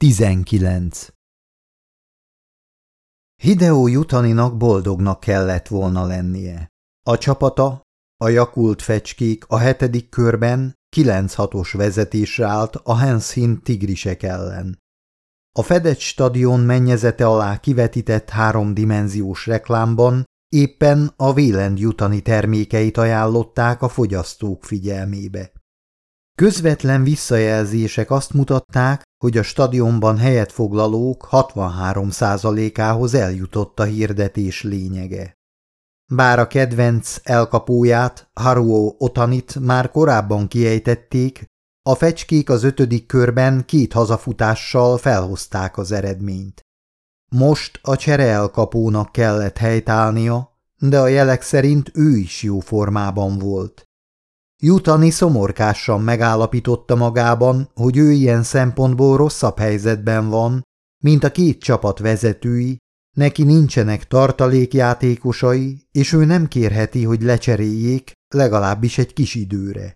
19. Hideo Jutaninak boldognak kellett volna lennie. A csapata, a Jakult fecskék a hetedik körben 9-6-os vezetésre állt a Hanshin tigrisek ellen. A fedett stadion mennyezete alá kivetített háromdimenziós reklámban éppen a Vélend Jutani termékeit ajánlották a fogyasztók figyelmébe. Közvetlen visszajelzések azt mutatták, hogy a stadionban helyet foglalók 63%-ához eljutott a hirdetés lényege. Bár a kedvenc elkapóját, Haruo Otanit már korábban kiejtették, a fecskék az ötödik körben két hazafutással felhozták az eredményt. Most a csere elkapónak kellett helytállnia, de a jelek szerint ő is jó formában volt. Jutani szomorkásan megállapította magában, hogy ő ilyen szempontból rosszabb helyzetben van, mint a két csapat vezetői, neki nincsenek tartalékjátékosai, és ő nem kérheti, hogy lecseréljék, legalábbis egy kis időre.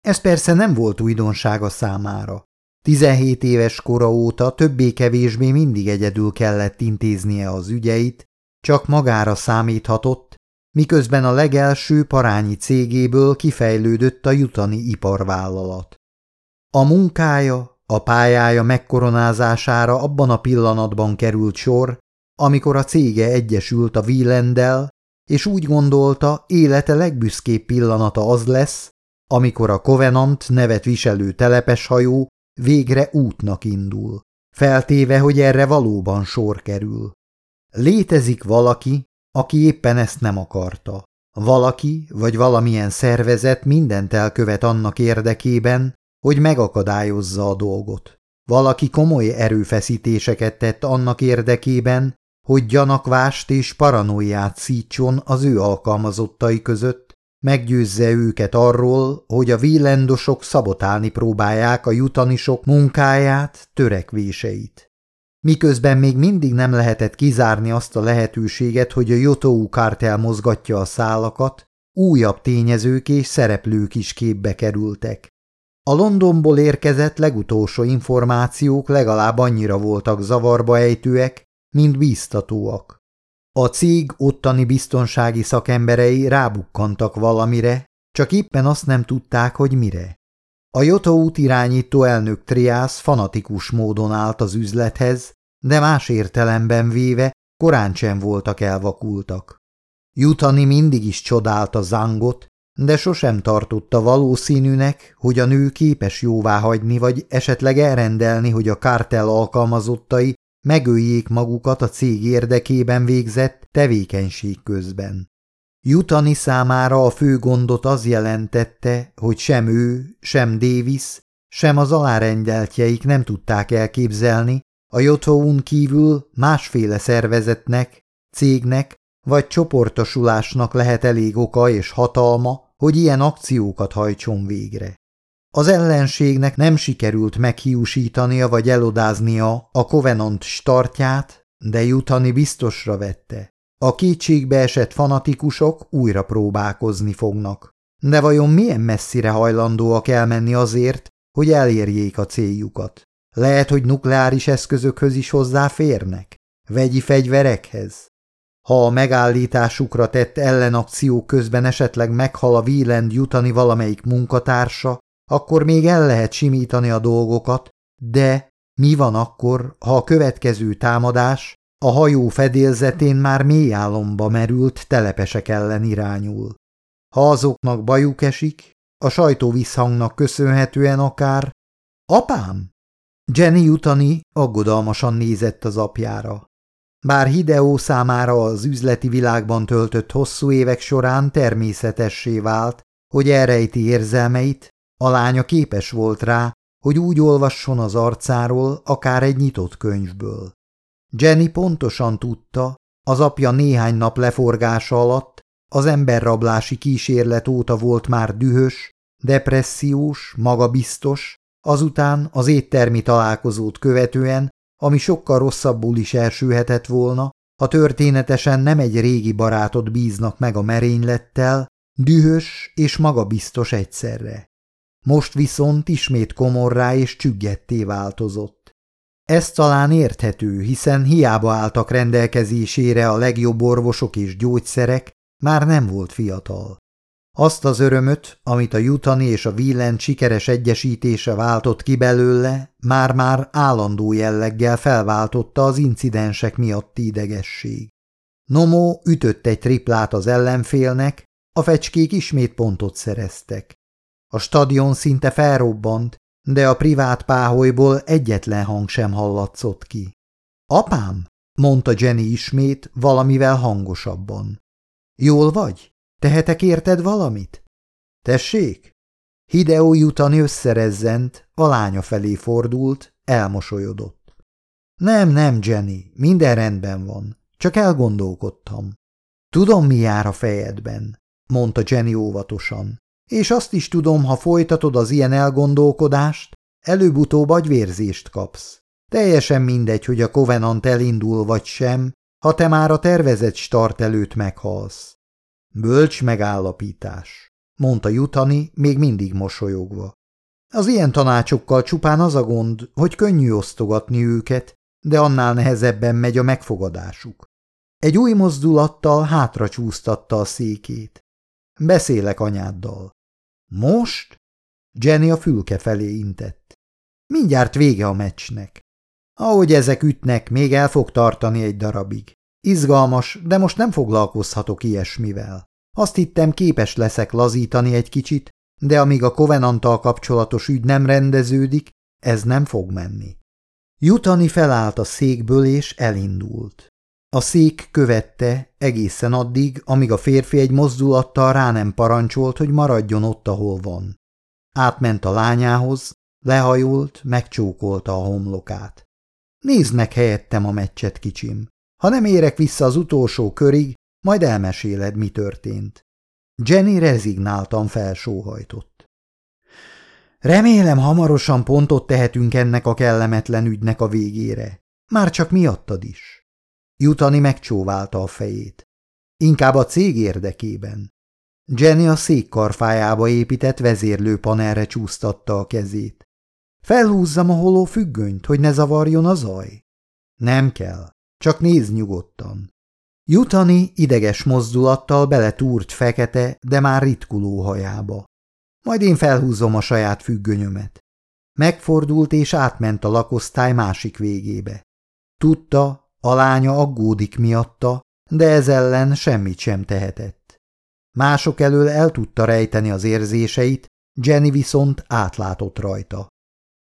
Ez persze nem volt újdonsága számára. 17 éves kora óta többé-kevésbé mindig egyedül kellett intéznie az ügyeit, csak magára számíthatott, miközben a legelső parányi cégéből kifejlődött a jutani iparvállalat. A munkája, a pályája megkoronázására abban a pillanatban került sor, amikor a cége egyesült a Wielendel, és úgy gondolta, élete legbüszkébb pillanata az lesz, amikor a Covenant nevet viselő telepes hajó végre útnak indul, feltéve, hogy erre valóban sor kerül. Létezik valaki, aki éppen ezt nem akarta. Valaki vagy valamilyen szervezet mindent elkövet annak érdekében, hogy megakadályozza a dolgot. Valaki komoly erőfeszítéseket tett annak érdekében, hogy gyanakvást és paranoiát szítson az ő alkalmazottai között, meggyőzze őket arról, hogy a vélendosok szabotálni próbálják a jutanisok munkáját, törekvéseit miközben még mindig nem lehetett kizárni azt a lehetőséget, hogy a Jotou kártel mozgatja a szálakat, újabb tényezők és szereplők is képbe kerültek. A Londonból érkezett legutolsó információk legalább annyira voltak zavarba ejtőek, mint bíztatóak. A cég ottani biztonsági szakemberei rábukkantak valamire, csak éppen azt nem tudták, hogy mire. A Jotaút irányító elnök Triász fanatikus módon állt az üzlethez, de más értelemben véve korán sem voltak elvakultak. Jutani mindig is csodálta Zangot, de sosem tartotta valószínűnek, hogy a nő képes jóvá hagyni vagy esetleg elrendelni, hogy a kártel alkalmazottai megöljék magukat a cég érdekében végzett tevékenység közben. Jutani számára a fő gondot az jelentette, hogy sem ő, sem Davis, sem az alárendeltjeik nem tudták elképzelni, a Jotoun kívül másféle szervezetnek, cégnek vagy csoportosulásnak lehet elég oka és hatalma, hogy ilyen akciókat hajtson végre. Az ellenségnek nem sikerült meghiúsítania vagy elodáznia a Covenant startját, de jutani biztosra vette. A kétségbe esett fanatikusok újra próbálkozni fognak. De vajon milyen messzire hajlandóak elmenni azért, hogy elérjék a céljukat? Lehet, hogy nukleáris eszközökhöz is hozzáférnek? Vegyi fegyverekhez? Ha a megállításukra tett ellenakció közben esetleg meghal a Wieland jutani valamelyik munkatársa, akkor még el lehet simítani a dolgokat, de mi van akkor, ha a következő támadás a hajó fedélzetén már mély álomba merült telepesek ellen irányul. Ha azoknak bajuk esik, a sajtóvisszhangnak köszönhetően akár apám? Jenny utani aggodalmasan nézett az apjára. Bár Hideo számára az üzleti világban töltött hosszú évek során természetessé vált, hogy elrejti érzelmeit, a lánya képes volt rá, hogy úgy olvasson az arcáról, akár egy nyitott könyvből. Jenny pontosan tudta, az apja néhány nap leforgása alatt az emberrablási kísérlet óta volt már dühös, depressziós, magabiztos, azután az éttermi találkozót követően, ami sokkal rosszabbul is elsülhetett volna, ha történetesen nem egy régi barátot bíznak meg a merénylettel, dühös és magabiztos egyszerre. Most viszont ismét komorrá és csüggetté változott. Ez talán érthető, hiszen hiába álltak rendelkezésére a legjobb orvosok és gyógyszerek, már nem volt fiatal. Azt az örömöt, amit a Jutani és a Wieland sikeres egyesítése váltott ki belőle, már-már állandó jelleggel felváltotta az incidensek miatti idegesség. Nomo ütött egy triplát az ellenfélnek, a fecskék ismét pontot szereztek. A stadion szinte felrobbant, de a privát páholyból egyetlen hang sem hallatszott ki. Apám? mondta Jenny ismét, valamivel hangosabban. Jól vagy? Tehetek érted valamit? Tessék? Hideo jutani összerezzent, a lánya felé fordult, elmosolyodott. Nem, nem, Jenny, minden rendben van, csak elgondolkodtam. Tudom, mi jár a fejedben, mondta Jenny óvatosan, és azt is tudom, ha folytatod az ilyen elgondolkodást, előbb-utóbb agyvérzést kapsz. Teljesen mindegy, hogy a Covenant elindul vagy sem, ha te már a tervezett start előtt meghalsz. Bölcs megállapítás, mondta Jutani, még mindig mosolyogva. Az ilyen tanácsokkal csupán az a gond, hogy könnyű osztogatni őket, de annál nehezebben megy a megfogadásuk. Egy új mozdulattal hátra csúsztatta a székét. Beszélek anyáddal. Most? Jenny a fülke felé intett. Mindjárt vége a meccsnek. Ahogy ezek ütnek, még el fog tartani egy darabig. Izgalmas, de most nem foglalkozhatok ilyesmivel. Azt hittem, képes leszek lazítani egy kicsit, de amíg a kovenantal kapcsolatos ügy nem rendeződik, ez nem fog menni. Jutani felállt a székből és elindult. A szék követte egészen addig, amíg a férfi egy mozdulattal rá nem parancsolt, hogy maradjon ott, ahol van. Átment a lányához, lehajolt, megcsókolta a homlokát. Nézd meg helyettem a meccset, kicsim. Ha nem érek vissza az utolsó körig, majd elmeséled, mi történt. Jenny rezignáltan felsóhajtott. Remélem, hamarosan pontot tehetünk ennek a kellemetlen ügynek a végére. Már csak miattad is. Jutani megcsóválta a fejét. Inkább a cég érdekében. Jenny a szék karfájába épített vezérlőpanelre csúsztatta a kezét. Felhúzzam a holó függönyt, hogy ne zavarjon a zaj? Nem kell. Csak néz nyugodtan. Jutani ideges mozdulattal beletúrt fekete, de már ritkuló hajába. Majd én felhúzom a saját függönyömet. Megfordult és átment a lakosztály másik végébe. Tudta, a lánya aggódik miatta, de ez ellen semmit sem tehetett. Mások elől el tudta rejteni az érzéseit, Jenny viszont átlátott rajta.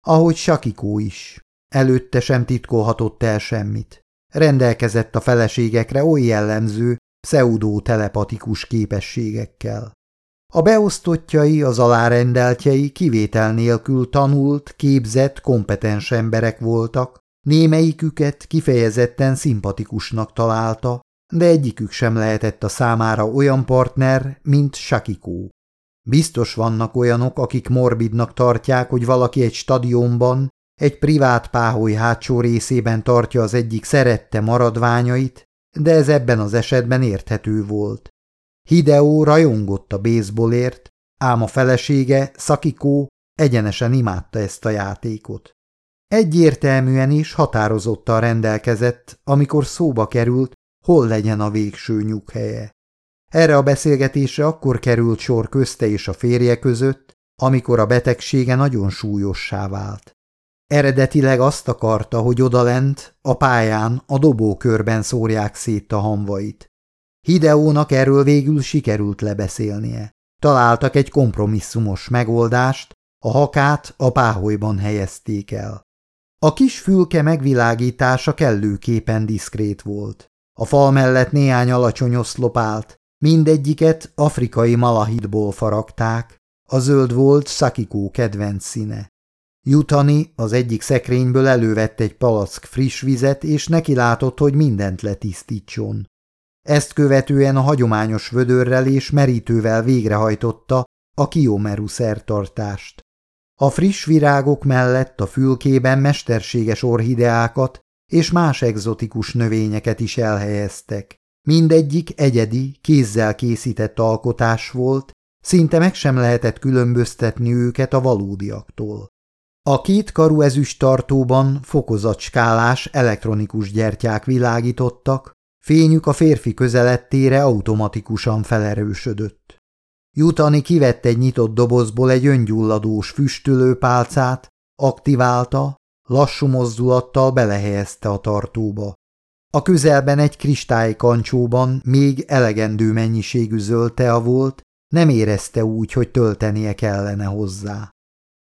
Ahogy Sakikó is. Előtte sem titkolhatott el semmit rendelkezett a feleségekre oly jellemző, pseudo-telepatikus képességekkel. A beosztottjai, az alárendeltjei kivétel nélkül tanult, képzett, kompetens emberek voltak, némelyiküket kifejezetten szimpatikusnak találta, de egyikük sem lehetett a számára olyan partner, mint Sakikó. Biztos vannak olyanok, akik morbidnak tartják, hogy valaki egy stadionban egy privát páholy hátsó részében tartja az egyik szerette maradványait, de ez ebben az esetben érthető volt. Hideo rajongott a baseballért, ám a felesége, Szakikó egyenesen imádta ezt a játékot. Egyértelműen is határozottan rendelkezett, amikor szóba került, hol legyen a végső nyughelye. Erre a beszélgetésre akkor került sor közte és a férje között, amikor a betegsége nagyon súlyossá vált. Eredetileg azt akarta, hogy odalent, a pályán, a dobókörben szórják szét a hamvait. Hideónak erről végül sikerült lebeszélnie. Találtak egy kompromisszumos megoldást, a hakát a páholyban helyezték el. A kis fülke megvilágítása kellőképpen diszkrét volt. A fal mellett néhány alacsony oszlop állt, mindegyiket afrikai malahitból faragták, a zöld volt Szakikó kedvenc színe. Jutani az egyik szekrényből elővett egy palack friss vizet, és neki látott, hogy mindent letisztítson. Ezt követően a hagyományos vödörrel és merítővel végrehajtotta a kiomeru szertartást. A friss virágok mellett a fülkében mesterséges orhideákat és más egzotikus növényeket is elhelyeztek. Mindegyik egyedi, kézzel készített alkotás volt, szinte meg sem lehetett különböztetni őket a valódiaktól. A két karú ezüst tartóban fokozatskálás elektronikus gyertyák világítottak, fényük a férfi közelettére automatikusan felerősödött. Jutani kivett egy nyitott dobozból egy öngyulladós füstölő pálcát, aktiválta, lassú mozdulattal belehelyezte a tartóba. A közelben egy kristálykancsóban még elegendő mennyiségű zöldtea volt, nem érezte úgy, hogy töltenie kellene hozzá.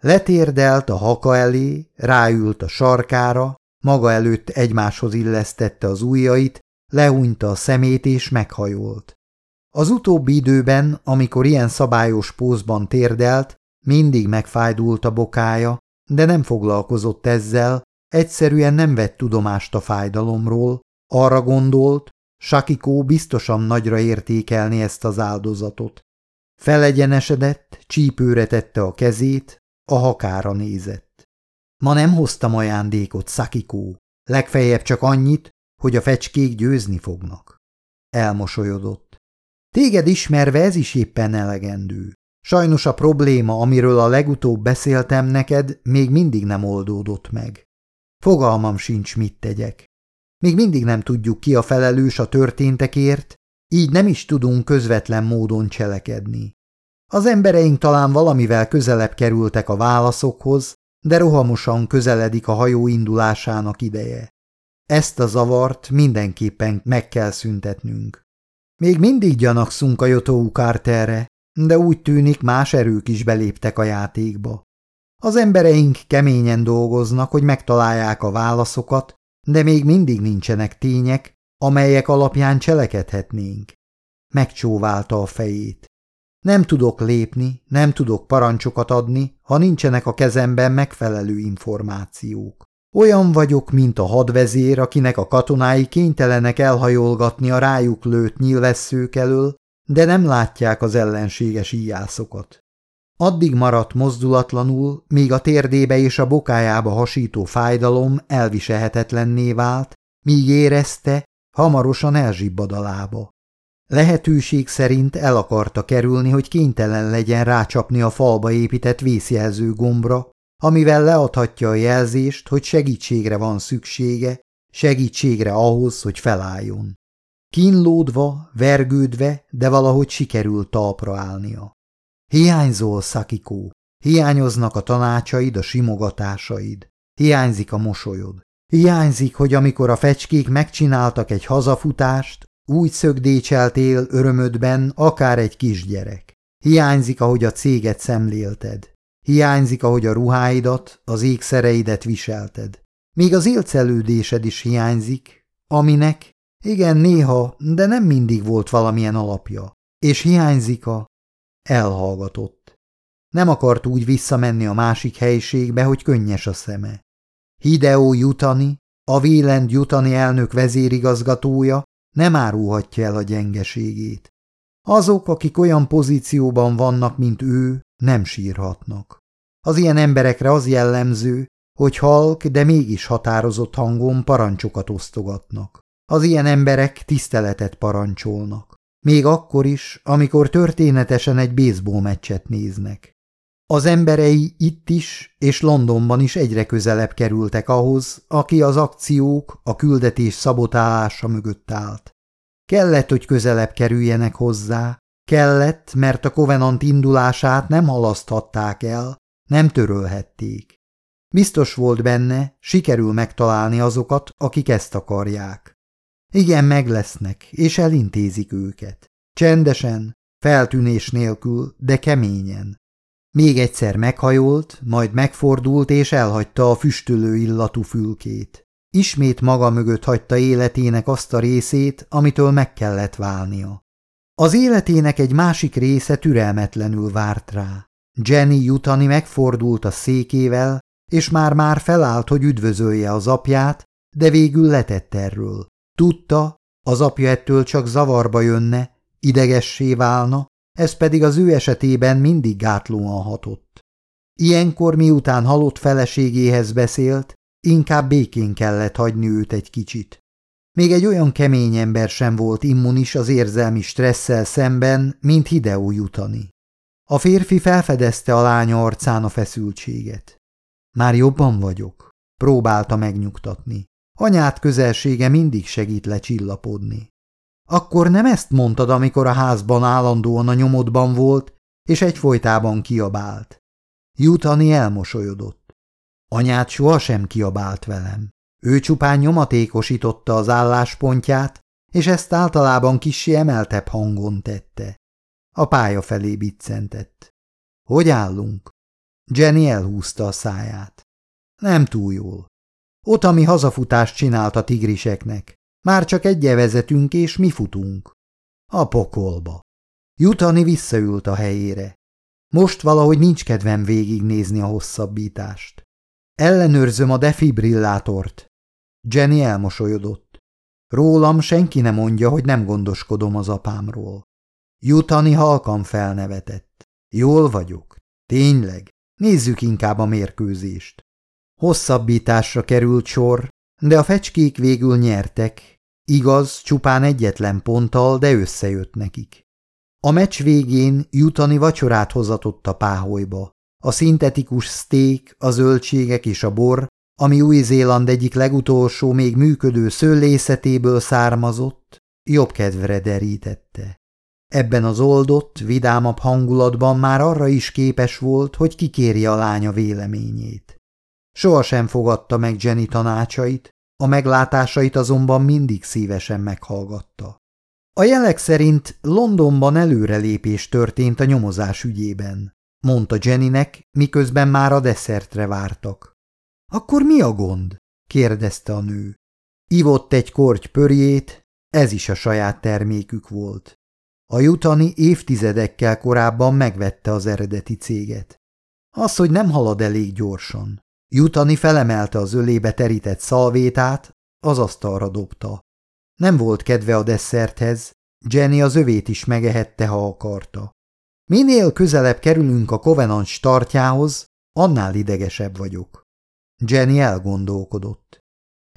Letérdelt a haka elé, ráült a sarkára, maga előtt egymáshoz illesztette az ujjait, lehúnyta a szemét és meghajolt. Az utóbbi időben, amikor ilyen szabályos pózban térdelt, mindig megfájdult a bokája, de nem foglalkozott ezzel, egyszerűen nem vett tudomást a fájdalomról, arra gondolt, Sakikó biztosan nagyra értékelni ezt az áldozatot. Felegyenesedett, csípőre tette a kezét, a hakára nézett. Ma nem hoztam ajándékot, Szakikó, legfeljebb csak annyit, hogy a fecskék győzni fognak. Elmosolyodott. Téged ismerve ez is éppen elegendő. Sajnos a probléma, amiről a legutóbb beszéltem neked, még mindig nem oldódott meg. Fogalmam sincs, mit tegyek. Még mindig nem tudjuk ki a felelős a történtekért, így nem is tudunk közvetlen módon cselekedni. Az embereink talán valamivel közelebb kerültek a válaszokhoz, de rohamosan közeledik a hajó indulásának ideje. Ezt a zavart mindenképpen meg kell szüntetnünk. Még mindig gyanakszunk a Jotóu Carterre, de úgy tűnik más erők is beléptek a játékba. Az embereink keményen dolgoznak, hogy megtalálják a válaszokat, de még mindig nincsenek tények, amelyek alapján cselekedhetnénk. Megcsóválta a fejét. Nem tudok lépni, nem tudok parancsokat adni, ha nincsenek a kezemben megfelelő információk. Olyan vagyok, mint a hadvezér, akinek a katonái kénytelenek elhajolgatni a rájuk lőtt nyilvesszők elől, de nem látják az ellenséges íjászokat. Addig maradt mozdulatlanul, míg a térdébe és a bokájába hasító fájdalom elviselhetetlenné vált, míg érezte, hamarosan elzsibbad a lába. Lehetőség szerint el akarta kerülni, hogy kénytelen legyen rácsapni a falba épített vészjelző gombra, amivel leadhatja a jelzést, hogy segítségre van szüksége, segítségre ahhoz, hogy felálljon. Kínlódva, vergődve, de valahogy sikerült talpra állnia. Hiányzol, Szakikó, hiányoznak a tanácsaid, a simogatásaid, hiányzik a mosolyod. Hiányzik, hogy amikor a fecskék megcsináltak egy hazafutást, úgy szögdécseltél örömödben, akár egy kisgyerek. Hiányzik, ahogy a céget szemlélted. Hiányzik, ahogy a ruháidat, az ékszereidet viselted. Még az élcelődésed is hiányzik, aminek, igen, néha, de nem mindig volt valamilyen alapja. És hiányzik a... Elhallgatott. Nem akart úgy visszamenni a másik helyiségbe, hogy könnyes a szeme. Hideo Jutani, a Vélend Jutani elnök vezérigazgatója nem árulhatja el a gyengeségét. Azok, akik olyan pozícióban vannak, mint ő, nem sírhatnak. Az ilyen emberekre az jellemző, hogy halk, de mégis határozott hangon parancsokat osztogatnak. Az ilyen emberek tiszteletet parancsolnak. Még akkor is, amikor történetesen egy baseball meccset néznek. Az emberei itt is és Londonban is egyre közelebb kerültek ahhoz, aki az akciók, a küldetés szabotálása mögött állt. Kellett, hogy közelebb kerüljenek hozzá, kellett, mert a kovenant indulását nem halaszthatták el, nem törölhették. Biztos volt benne, sikerül megtalálni azokat, akik ezt akarják. Igen, meg lesznek, és elintézik őket. Csendesen, feltűnés nélkül, de keményen. Még egyszer meghajolt, majd megfordult és elhagyta a füstölő illatú fülkét. Ismét maga mögött hagyta életének azt a részét, amitől meg kellett válnia. Az életének egy másik része türelmetlenül várt rá. Jenny jutani megfordult a székével, és már-már felállt, hogy üdvözölje az apját, de végül letett erről. Tudta, az apja ettől csak zavarba jönne, idegessé válna, ez pedig az ő esetében mindig gátlóan hatott. Ilyenkor miután halott feleségéhez beszélt, inkább békén kellett hagyni őt egy kicsit. Még egy olyan kemény ember sem volt immunis az érzelmi stresszel szemben, mint Hideo jutani. A férfi felfedezte a lánya arcán a feszültséget. Már jobban vagyok, próbálta megnyugtatni. Anyát közelsége mindig segít lecsillapodni. Akkor nem ezt mondtad, amikor a házban állandóan a nyomodban volt, és egyfolytában kiabált. Jutani elmosolyodott. Anyát sohasem kiabált velem. Ő csupán nyomatékosította az álláspontját, és ezt általában kissé emeltebb hangon tette. A pálya felé biccentett. Hogy állunk? Jenny elhúzta a száját. Nem túl jól. Ott, ami hazafutást csinált a tigriseknek. Már csak egy vezetünk, és mi futunk. A pokolba. Jutani visszaült a helyére. Most valahogy nincs kedvem végignézni a hosszabbítást. Ellenőrzöm a defibrillátort. Jenny elmosolyodott. Rólam senki nem mondja, hogy nem gondoskodom az apámról. Jutani halkan felnevetett. Jól vagyok. Tényleg. Nézzük inkább a mérkőzést. Hosszabbításra került sor, de a fecskék végül nyertek. Igaz, csupán egyetlen ponttal, de összejött nekik. A meccs végén jutani vacsorát hozatott a páholyba. A szintetikus steak, a zöldségek és a bor, ami Új-Zéland egyik legutolsó még működő szőlészetéből származott, jobb kedvre derítette. Ebben az oldott, vidámabb hangulatban már arra is képes volt, hogy kikérje a lánya véleményét. Sohasem fogadta meg Jenny tanácsait, a meglátásait azonban mindig szívesen meghallgatta. A jelek szerint Londonban előrelépés történt a nyomozás ügyében, mondta Jennynek, miközben már a desszertre vártak. Akkor mi a gond? kérdezte a nő. Ivott egy korty pörjét, ez is a saját termékük volt. A jutani évtizedekkel korábban megvette az eredeti céget. Az, hogy nem halad elég gyorsan. Jutani felemelte az ölébe terített szalvétát, az asztalra dobta. Nem volt kedve a desszerthez, Jenny az övét is megehette, ha akarta. Minél közelebb kerülünk a Covenant startjához, annál idegesebb vagyok. Jenny elgondolkodott.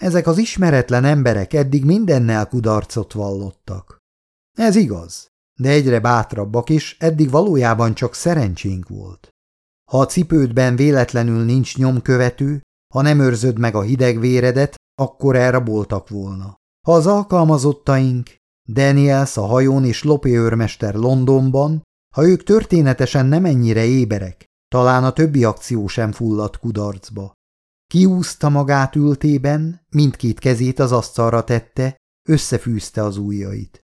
Ezek az ismeretlen emberek eddig mindennel kudarcot vallottak. Ez igaz, de egyre bátrabbak is, eddig valójában csak szerencsénk volt. Ha a cipődben véletlenül nincs nyomkövető, ha nem őrzöd meg a hideg véredet, akkor elraboltak volna. Ha az alkalmazottaink, Daniels a hajón és Lopi őrmester Londonban, ha ők történetesen nem ennyire éberek, talán a többi akció sem fulladt kudarcba. Kiúzta magát ültében, mindkét kezét az asztalra tette, összefűzte az ujjait.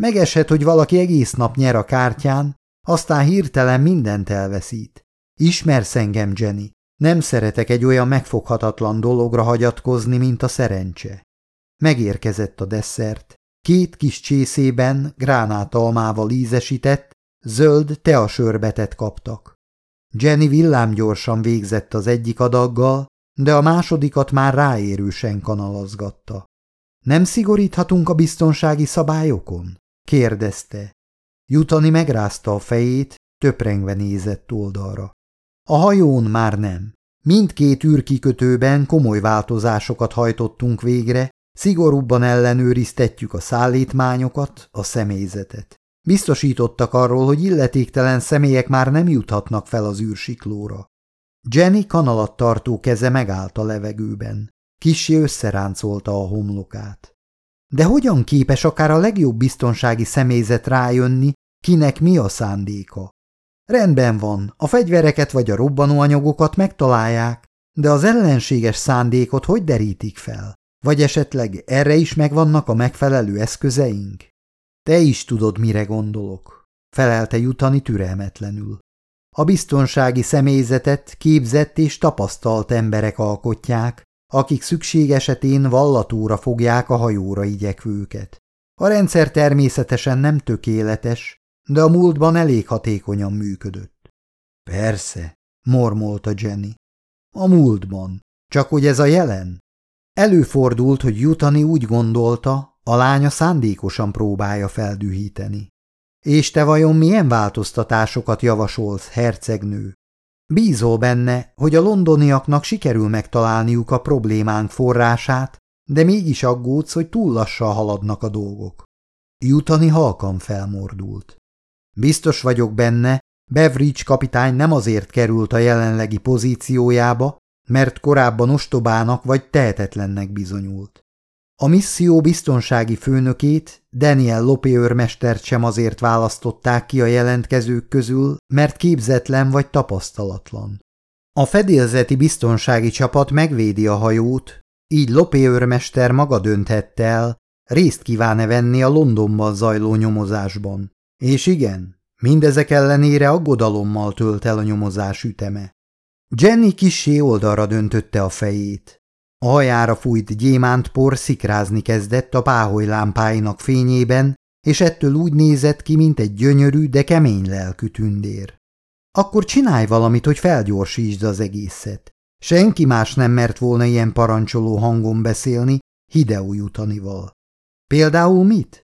Megeshet, hogy valaki egész nap nyer a kártyán, aztán hirtelen mindent elveszít. Ismersz engem, Jenny. Nem szeretek egy olyan megfoghatatlan dologra hagyatkozni, mint a szerencse. Megérkezett a desszert. Két kis csészében gránátalmával ízesített, zöld teasörbetet kaptak. Jenny villámgyorsan végzett az egyik adaggal, de a másodikat már ráérősen kanalazgatta. Nem szigoríthatunk a biztonsági szabályokon? kérdezte. Jutani megrázta a fejét, töprengve nézett oldalra. A hajón már nem. Mindkét űrkikötőben komoly változásokat hajtottunk végre, szigorúbban ellenőriztetjük a szállítmányokat, a személyzetet. Biztosítottak arról, hogy illetéktelen személyek már nem juthatnak fel az űrsiklóra. Jenny kanalat tartó keze megállt a levegőben. Kissé összeráncolta a homlokát. De hogyan képes akár a legjobb biztonsági személyzet rájönni, kinek mi a szándéka? Rendben van, a fegyvereket vagy a robbanóanyagokat megtalálják, de az ellenséges szándékot hogy derítik fel? Vagy esetleg erre is megvannak a megfelelő eszközeink? Te is tudod, mire gondolok, felelte jutani türelmetlenül. A biztonsági személyzetet képzett és tapasztalt emberek alkotják, akik szükség esetén vallatóra fogják a hajóra igyekvőket. A rendszer természetesen nem tökéletes, de a múltban elég hatékonyan működött. Persze, mormolta Jenny. A múltban. Csak hogy ez a jelen? Előfordult, hogy Jutani úgy gondolta, a lánya szándékosan próbálja feldühíteni. És te vajon milyen változtatásokat javasolsz, hercegnő? Bízol benne, hogy a londoniaknak sikerül megtalálniuk a problémánk forrását, de mégis aggódsz, hogy túl lassan haladnak a dolgok. Jutani halkan felmordult. Biztos vagyok benne, Beveridge kapitány nem azért került a jelenlegi pozíciójába, mert korábban ostobának vagy tehetetlennek bizonyult. A misszió biztonsági főnökét, Daniel Lopé őrmestert sem azért választották ki a jelentkezők közül, mert képzetlen vagy tapasztalatlan. A fedélzeti biztonsági csapat megvédi a hajót, így Lopé őrmester maga dönthette el, részt kíván-e venni a Londonban zajló nyomozásban. És igen, mindezek ellenére aggodalommal tölt el a nyomozás üteme. Jenny kissé oldalra döntötte a fejét. A hajára fújt gyémántpor szikrázni kezdett a páholy lámpáinak fényében, és ettől úgy nézett ki, mint egy gyönyörű, de kemény lelkű tündér. Akkor csinálj valamit, hogy felgyorsítsd az egészet. Senki más nem mert volna ilyen parancsoló hangon beszélni Hideo jutanival. Például mit?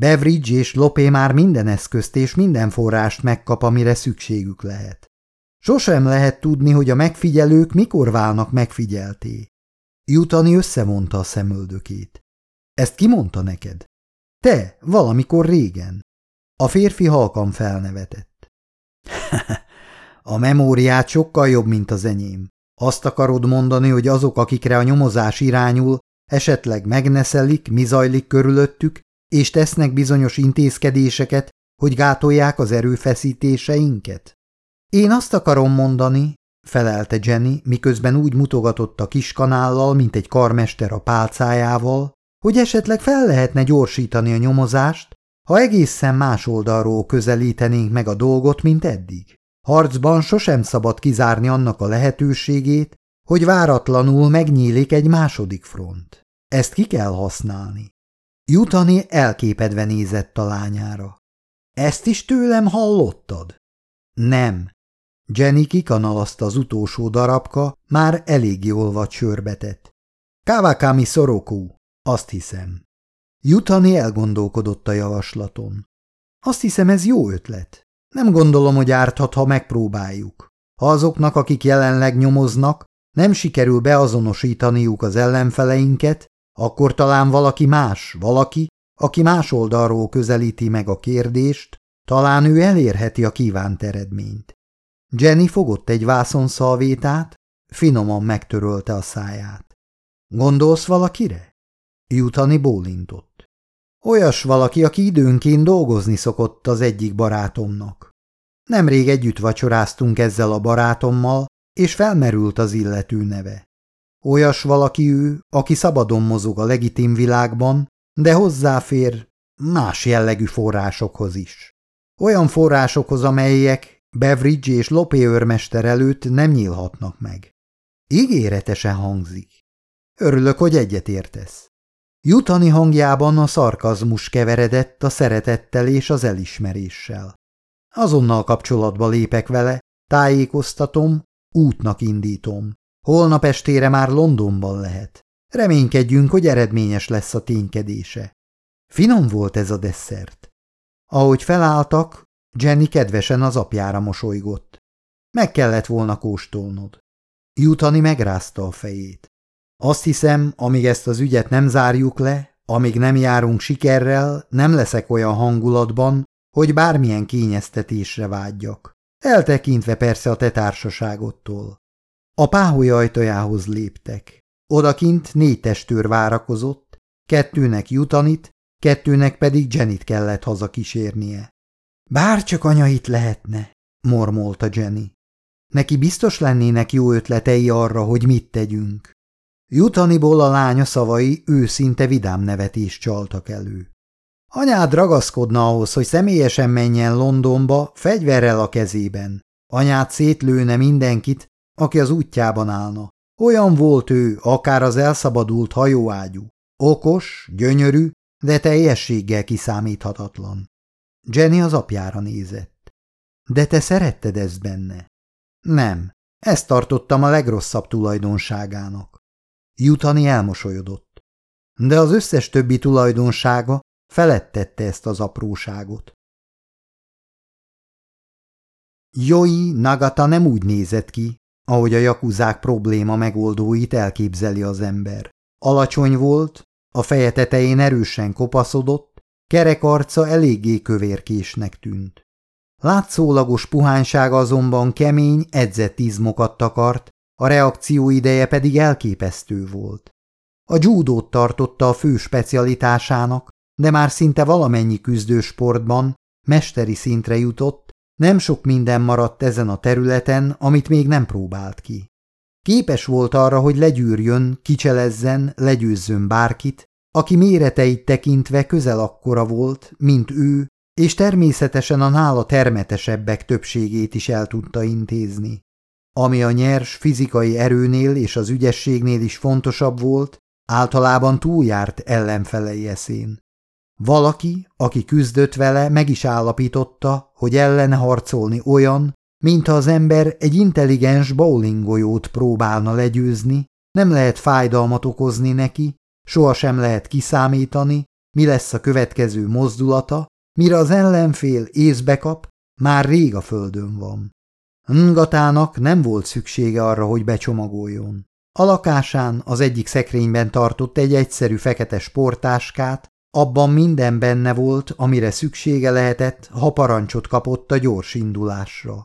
Beveridge és Lopé már minden eszközt és minden forrást megkap, amire szükségük lehet. Sosem lehet tudni, hogy a megfigyelők mikor válnak megfigyelté. Jutani összevonta a szemöldökét. Ezt ki mondta neked? Te, valamikor régen. A férfi halkan felnevetett. a memóriát sokkal jobb, mint az enyém. Azt akarod mondani, hogy azok, akikre a nyomozás irányul, esetleg megneszelik, mi zajlik körülöttük, és tesznek bizonyos intézkedéseket, hogy gátolják az erőfeszítéseinket? Én azt akarom mondani, felelte Jenny, miközben úgy mutogatott a kiskanállal, mint egy karmester a pálcájával, hogy esetleg fel lehetne gyorsítani a nyomozást, ha egészen más oldalról közelítenénk meg a dolgot, mint eddig. Harcban sosem szabad kizárni annak a lehetőségét, hogy váratlanul megnyílik egy második front. Ezt ki kell használni. Jutani elképedve nézett a lányára. Ezt is tőlem hallottad? Nem, Jenny kikanalazta az utolsó darabka, már elég jól vagy sörbetett. Kawakami Soroku, azt hiszem. Jutani elgondolkodott a javaslaton. Azt hiszem, ez jó ötlet. Nem gondolom, hogy árthat, ha megpróbáljuk. Ha azoknak, akik jelenleg nyomoznak, nem sikerül beazonosítaniuk az ellenfeleinket, akkor talán valaki más, valaki, aki más oldalról közelíti meg a kérdést, talán ő elérheti a kívánt eredményt. Jenny fogott egy vászonszalvétát, finoman megtörölte a száját. Gondolsz valakire? Jutani bólintott. Olyas valaki, aki időnként dolgozni szokott az egyik barátomnak. Nemrég együtt vacsoráztunk ezzel a barátommal, és felmerült az illető neve. Olyas valaki ő, aki szabadon mozog a legitim világban, de hozzáfér más jellegű forrásokhoz is. Olyan forrásokhoz, amelyek Beveridge és Lopé őrmester előtt nem nyílhatnak meg. Ígéretesen hangzik. Örülök, hogy egyet értesz. Jutani hangjában a szarkazmus keveredett a szeretettel és az elismeréssel. Azonnal kapcsolatba lépek vele, tájékoztatom, útnak indítom. Holnap estére már Londonban lehet. Reménykedjünk, hogy eredményes lesz a ténykedése. Finom volt ez a desszert. Ahogy felálltak, Jenny kedvesen az apjára mosolygott. Meg kellett volna kóstolnod. Jutani megrázta a fejét. Azt hiszem, amíg ezt az ügyet nem zárjuk le, amíg nem járunk sikerrel, nem leszek olyan hangulatban, hogy bármilyen kényeztetésre vágyjak. Eltekintve persze a te társaságottól. A páholy ajtajához léptek. Odakint négy testőr várakozott, kettőnek jutanit, kettőnek pedig Jenit kellett hazakísérnie. Bárcsak anya itt lehetne, mormolta Jenny. Neki biztos lennének jó ötletei arra, hogy mit tegyünk. Jutaniból a lánya szavai őszinte vidám nevetést csaltak elő. Anyád ragaszkodna ahhoz, hogy személyesen menjen Londonba, fegyverrel a kezében. Anyád szétlőne mindenkit, aki az útjában állna. Olyan volt ő, akár az elszabadult hajóágyú. Okos, gyönyörű, de teljességgel kiszámíthatatlan. Jenny az apjára nézett. De te szeretted ezt benne? Nem, ezt tartottam a legrosszabb tulajdonságának. Jutani elmosolyodott. De az összes többi tulajdonsága felettette ezt az apróságot. Joi Nagata nem úgy nézett ki, ahogy a jakuzák probléma megoldóit elképzeli az ember. Alacsony volt, a feje tetején erősen kopaszodott, Kerek arca eléggé kövérkésnek tűnt. Látszólagos puhánysága azonban kemény, edzett izmokat takart, a reakció ideje pedig elképesztő volt. A judót tartotta a fő specialitásának, de már szinte valamennyi küzdősportban mesteri szintre jutott, nem sok minden maradt ezen a területen, amit még nem próbált ki. Képes volt arra, hogy legyűrjön, kicselezzen, legyőzzön bárkit, aki méreteit tekintve közel akkora volt, mint ő, és természetesen a nála termetesebbek többségét is el tudta intézni. Ami a nyers fizikai erőnél és az ügyességnél is fontosabb volt, általában túljárt ellenfelei eszén. Valaki, aki küzdött vele, meg is állapította, hogy ellene harcolni olyan, mintha az ember egy intelligens bowlinggolyót próbálna legyőzni, nem lehet fájdalmat okozni neki, sohasem lehet kiszámítani, mi lesz a következő mozdulata, mire az ellenfél észbe kap, már rég a földön van. Ngatának nem volt szüksége arra, hogy becsomagoljon. A lakásán az egyik szekrényben tartott egy egyszerű fekete sportáskát, abban minden benne volt, amire szüksége lehetett, ha parancsot kapott a gyors indulásra.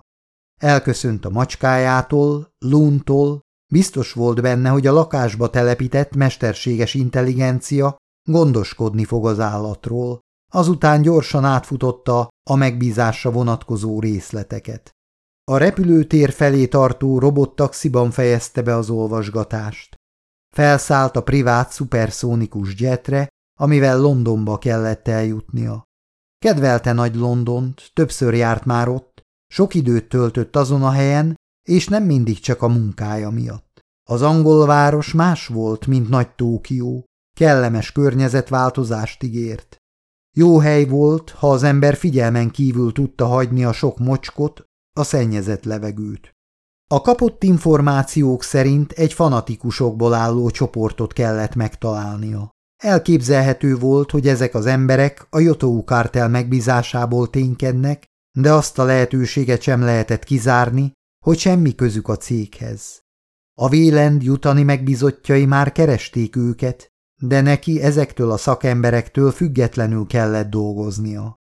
Elköszönt a macskájától, Luntól, biztos volt benne, hogy a lakásba telepített mesterséges intelligencia gondoskodni fog az állatról, azután gyorsan átfutotta a megbízásra vonatkozó részleteket. A repülőtér felé tartó robottaxiban fejezte be az olvasgatást. Felszállt a privát szuperszónikus jetre, amivel Londonba kellett eljutnia. Kedvelte nagy Londont, többször járt már ott, sok időt töltött azon a helyen, és nem mindig csak a munkája miatt. Az angol város más volt, mint nagy Tókió, kellemes környezetváltozást ígért. Jó hely volt, ha az ember figyelmen kívül tudta hagyni a sok mocskot, a szennyezett levegőt. A kapott információk szerint egy fanatikusokból álló csoportot kellett megtalálnia. Elképzelhető volt, hogy ezek az emberek a Jotou kártel megbízásából ténykednek, de azt a lehetőséget sem lehetett kizárni, hogy semmi közük a céghez. A Vélend jutani megbízottjai már keresték őket, de neki ezektől a szakemberektől függetlenül kellett dolgoznia.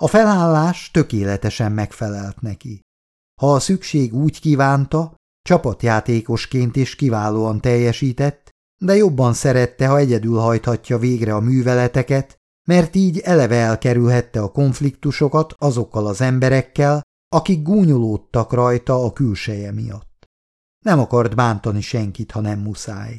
A felállás tökéletesen megfelelt neki. Ha a szükség úgy kívánta, csapatjátékosként is kiválóan teljesített, de jobban szerette, ha egyedül hajthatja végre a műveleteket, mert így eleve elkerülhette a konfliktusokat azokkal az emberekkel, akik gúnyolódtak rajta a külseje miatt. Nem akart bántani senkit, ha nem muszáj.